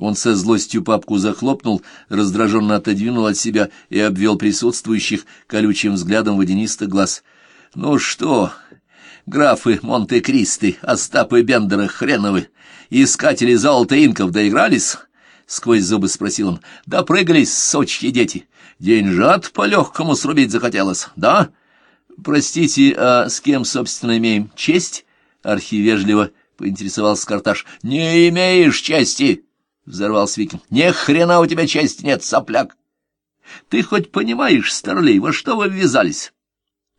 Он со злостью папку захлопнул, раздраженно отодвинул от себя и обвел присутствующих колючим взглядом водянистых глаз. — Ну что, графы Монте-Кристы, Остапы Бендера хреновы, искатели золота инков доигрались? — сквозь зубы спросил он. — Допрыгались, сочьи дети. Деньжат по-легкому срубить захотелось, да? — Простите, а с кем, собственно, имеем честь? — архивежливо поинтересовался Карташ. — Не имеешь чести! — взорвался Викинг. — Ни хрена у тебя чести нет, сопляк! Ты хоть понимаешь, старлей, во что вы ввязались?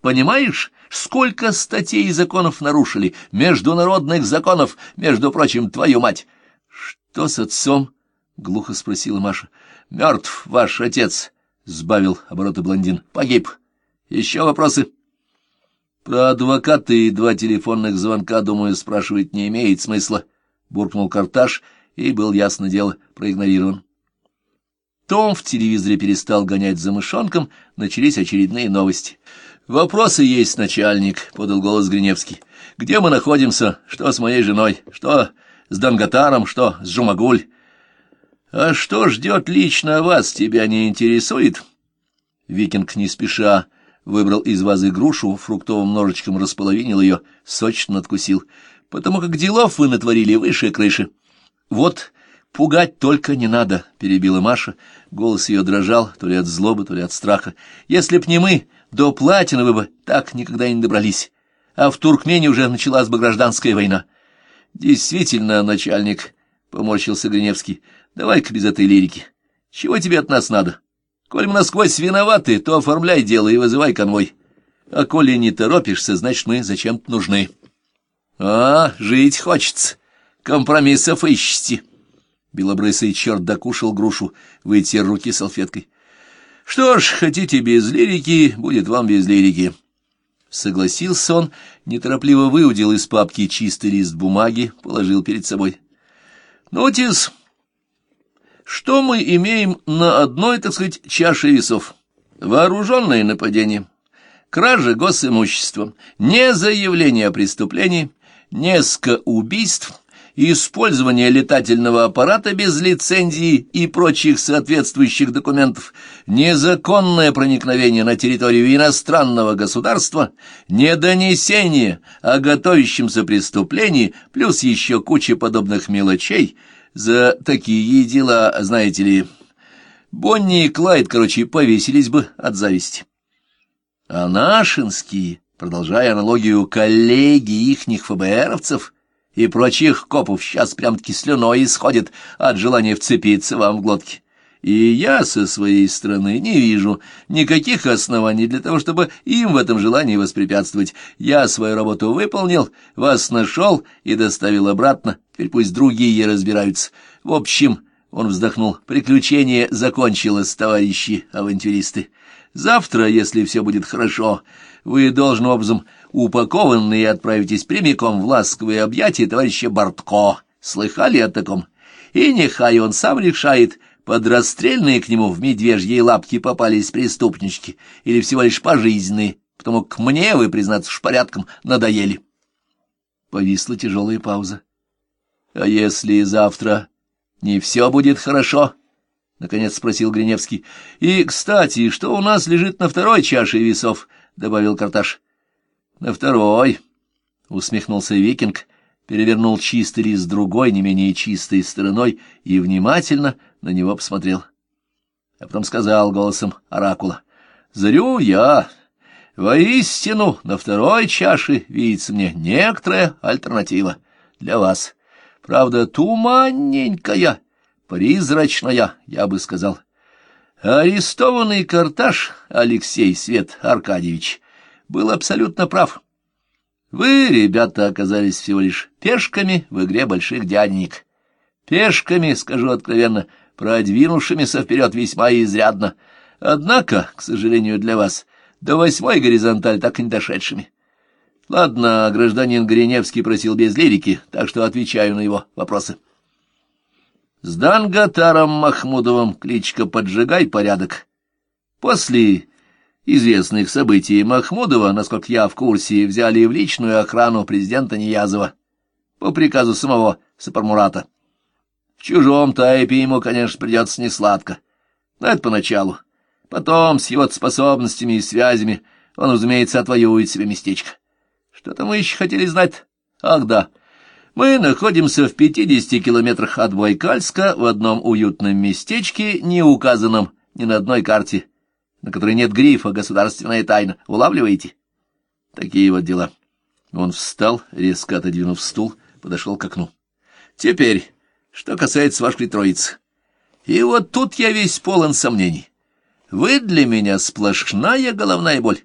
Понимаешь, сколько статей и законов нарушили, международных законов, между прочим, твою мать? — Что с отцом? — глухо спросила Маша. — Мертв ваш отец, — сбавил обороты блондин. — Погиб. Еще вопросы? — Про адвоката и два телефонных звонка, думаю, спрашивать не имеет смысла, — буркнул Карташ и был, ясно дело, проигнорирован. Том в телевизоре перестал гонять за мышонком, начались очередные новости. «Вопросы есть, начальник», — подал голос Гриневский. «Где мы находимся? Что с моей женой? Что с Данготаром? Что с Жумагуль?» «А что ждет лично вас, тебя не интересует?» Викинг не спеша выбрал из вазы грушу, фруктовым ножичком располовинил ее, сочно откусил. «Потому как делов вы натворили выше крыши. Вот пугать только не надо», — перебила Маша. Голос ее дрожал, то ли от злобы, то ли от страха. «Если б не мы, до платины вы бы так никогда и не добрались. А в Туркмене уже началась бы гражданская война». «Действительно, начальник», — поморщился Гриневский, — «давай-ка без этой лирики. Чего тебе от нас надо? Коль мы насквозь виноваты, то оформляй дело и вызывай конвой. А коли не торопишься, значит, мы зачем-то нужны». «А, жить хочется. Компромиссов ищите». Белобрысый черт докушал грушу, вытер руки салфеткой. «Что ж, хотите без лирики, будет вам без лирики». Согласился он, неторопливо выудил из папки чистый лист бумаги, положил перед собой. «Нотис, что мы имеем на одной, так сказать, чаше весов? Вооруженное нападение, кража госимущества, не заявление о преступлении, несколько убийств, использование летательного аппарата без лицензии и прочих соответствующих документов, незаконное проникновение на территорию иностранного государства, недонесение о готовящемся преступлении, плюс еще куча подобных мелочей, за такие дела, знаете ли, Бонни и Клайд, короче, повесились бы от зависти. А нашинские, продолжая аналогию коллеги ихних ФБРовцев, и прочих копов сейчас прям-таки слюной исходит от желания вцепиться вам в глотки. И я со своей стороны не вижу никаких оснований для того, чтобы им в этом желании воспрепятствовать. Я свою работу выполнил, вас нашел и доставил обратно, теперь пусть другие разбираются. В общем, он вздохнул, приключение закончилось, товарищи авантюристы. Завтра, если все будет хорошо, вы должным образом упакованные отправитесь прямиком в ласковые объятия товарища Бортко. Слыхали о таком? И нехай он сам решает, подрастрельные к нему в медвежьи лапки попались преступнички или всего лишь пожизненные, потому к мне, вы, признаться, уж порядком надоели. Повисла тяжелая пауза. — А если завтра не все будет хорошо? — наконец спросил Гриневский. — И, кстати, что у нас лежит на второй чаше весов? — добавил Карташ. На второй, — усмехнулся викинг, перевернул чистый лист другой, не менее чистой стороной, и внимательно на него посмотрел. А потом сказал голосом оракула, — Зарю я, воистину, на второй чаше видится мне некоторая альтернатива для вас. Правда, туманненькая, призрачная, я бы сказал. Арестованный Карташ Алексей Свет Аркадьевич был абсолютно прав. Вы, ребята, оказались всего лишь пешками в игре больших дяденек. Пешками, скажу откровенно, продвинувшимися вперед весьма изрядно. Однако, к сожалению для вас, до восьмой горизонталь так и не дошедшими. Ладно, гражданин Гриневский просил без лирики, так что отвечаю на его вопросы. С Данготаром Махмудовым кличка «Поджигай порядок». После известных событий Махмудова, насколько я в курсе, взяли в личную охрану президента Ниязова по приказу самого Сапармурата. В чужом тайпе ему, конечно, придется несладко. Но это поначалу. Потом, с его способностями и связями, он, разумеется, отвоюет себе местечко. Что-то мы еще хотели знать. Ах, да. Мы находимся в пятидесяти километрах от Байкальска в одном уютном местечке, не указанном ни на одной карте, на которой нет грифа «Государственная тайна». Улавливаете? Такие вот дела. Он встал, резко отодвинув стул, подошел к окну. Теперь, что касается вашей троицы. И вот тут я весь полон сомнений. Вы для меня сплошная головная боль.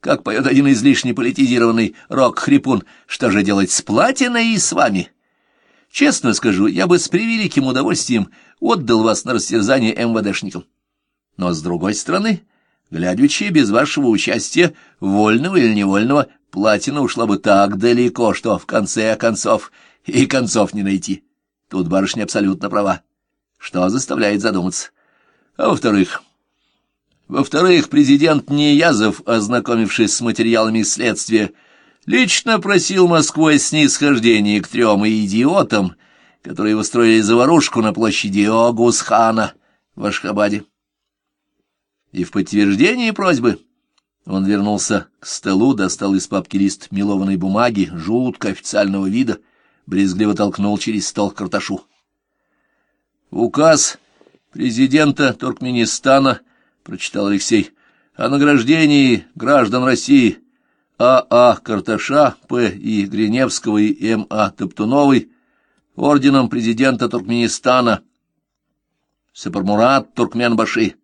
Как поет один излишне политизированный рок-хрипун, что же делать с платиной и с вами? Честно скажу, я бы с превеликим удовольствием отдал вас на растерзание МВДшникам. Но, с другой стороны, глядячи без вашего участия, вольного или невольного, платина ушла бы так далеко, что в конце концов и концов не найти. Тут барышня абсолютно права, что заставляет задуматься. А во-вторых... Во-вторых, президент Неязов, ознакомившись с материалами следствия, лично просил Москву о к трем идиотам, которые устроили заварушку на площади Огусхана в Ашхабаде. И в подтверждении просьбы он вернулся к столу, достал из папки лист мелованной бумаги, жутко официального вида, брезгливо толкнул через стол Карташу. Указ президента Туркменистана, прочитал Алексей, о награждении граждан России А.А. А Карташа, П. И. Гриневского и М.А. Топтуновой орденом президента Туркменистана Сапармурат Туркменбаши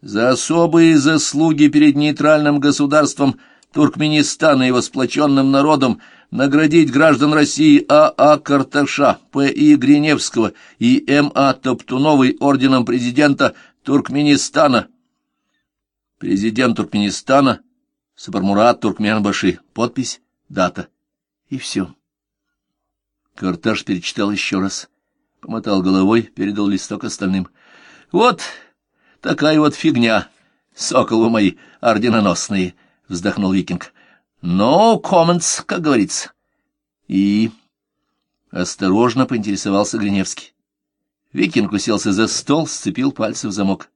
за особые заслуги перед нейтральным государством Туркменистана и его сплоченным народом наградить граждан России А.А. А Карташа, П.И. Гриневского и М.А. Топтуновой орденом президента Туркменистана. Президент Туркменистана Сапармурат Туркменбаши. Подпись, дата. И все. Карташ перечитал еще раз. Помотал головой, передал листок остальным. Вот такая вот фигня, соколы мои орденоносные, вздохнул викинг. No comments, как говорится. И... Осторожно поинтересовался Гриневский. Викинг уселся за стол, сцепил пальцы в замок.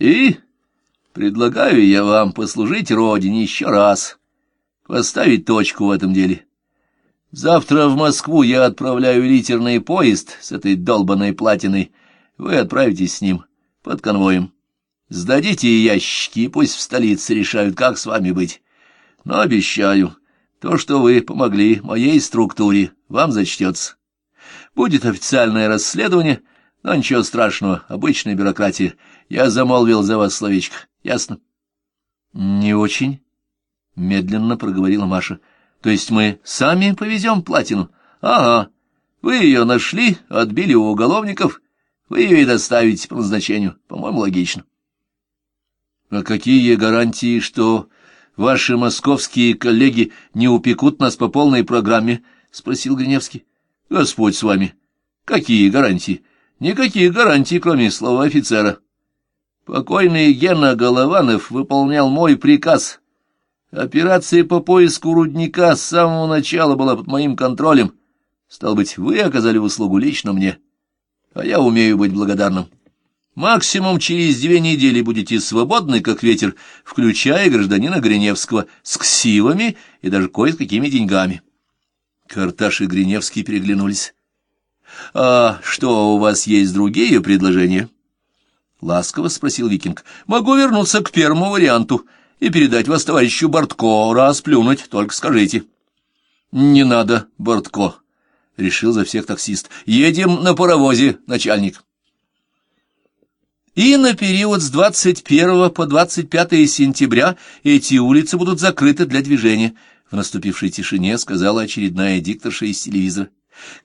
И предлагаю я вам послужить родине еще раз, поставить точку в этом деле. Завтра в Москву я отправляю литерный поезд с этой долбанной платиной. Вы отправитесь с ним под конвоем. Сдадите ящики, пусть в столице решают, как с вами быть. Но обещаю, то, что вы помогли моей структуре, вам зачтется. Будет официальное расследование, но ничего страшного, обычная бюрократия. Я замолвил за вас словечко. Ясно? — Не очень, — медленно проговорила Маша. — То есть мы сами повезем платину? — Ага. Вы ее нашли, отбили у уголовников, вы ее и доставите по назначению. По-моему, логично. — А какие гарантии, что ваши московские коллеги не упекут нас по полной программе? — спросил Гриневский. Господь с вами. Какие гарантии? Никаких гарантий, кроме слова офицера. Покойный Гена Голованов выполнял мой приказ. Операция по поиску рудника с самого начала была под моим контролем. Стал быть, вы оказали услугу лично мне, а я умею быть благодарным. Максимум через две недели будете свободны, как ветер, включая гражданина Гриневского, с ксивами и даже кое с какими деньгами. Карташ и Гриневский переглянулись. — А что, у вас есть другие предложения? — ласково спросил Викинг. — Могу вернуться к первому варианту и передать вас товарищу Бортко, раз плюнуть, только скажите. — Не надо, Бортко, — решил за всех таксист. — Едем на паровозе, начальник. И на период с 21 по 25 сентября эти улицы будут закрыты для движения — в наступившей тишине сказала очередная дикторша из телевизора.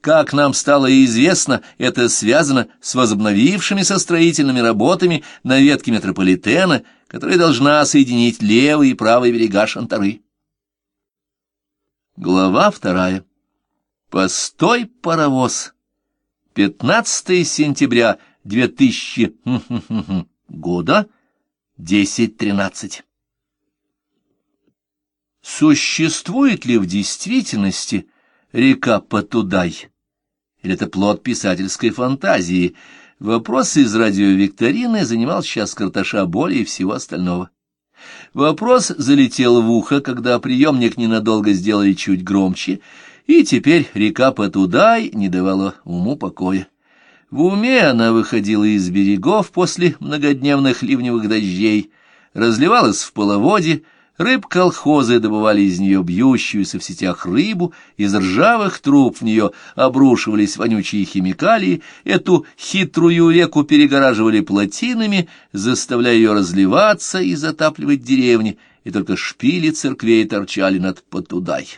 Как нам стало известно, это связано с возобновившимися строительными работами на ветке метрополитена, которая должна соединить левый и правый берега Шантары. Глава вторая. Постой, паровоз. 15 сентября 2000 года, 10.13. Существует ли в действительности река Патудай? Или это плод писательской фантазии? Вопрос из радиовикторины занимал сейчас Карташа более всего остального. Вопрос залетел в ухо, когда приемник ненадолго сделали чуть громче, и теперь река Потудай не давала уму покоя. В уме она выходила из берегов после многодневных ливневых дождей, разливалась в половоде, Рыб-колхозы добывали из нее бьющуюся в сетях рыбу, из ржавых труб в нее обрушивались вонючие химикалии, эту хитрую реку перегораживали плотинами, заставляя ее разливаться и затапливать деревни, и только шпили церквей торчали над Потудай.